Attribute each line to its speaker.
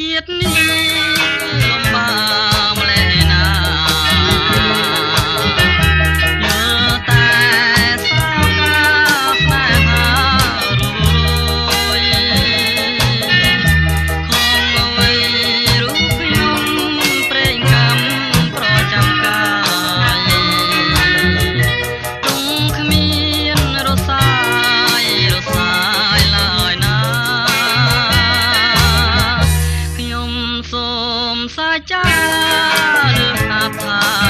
Speaker 1: Chiếc niềm saja apa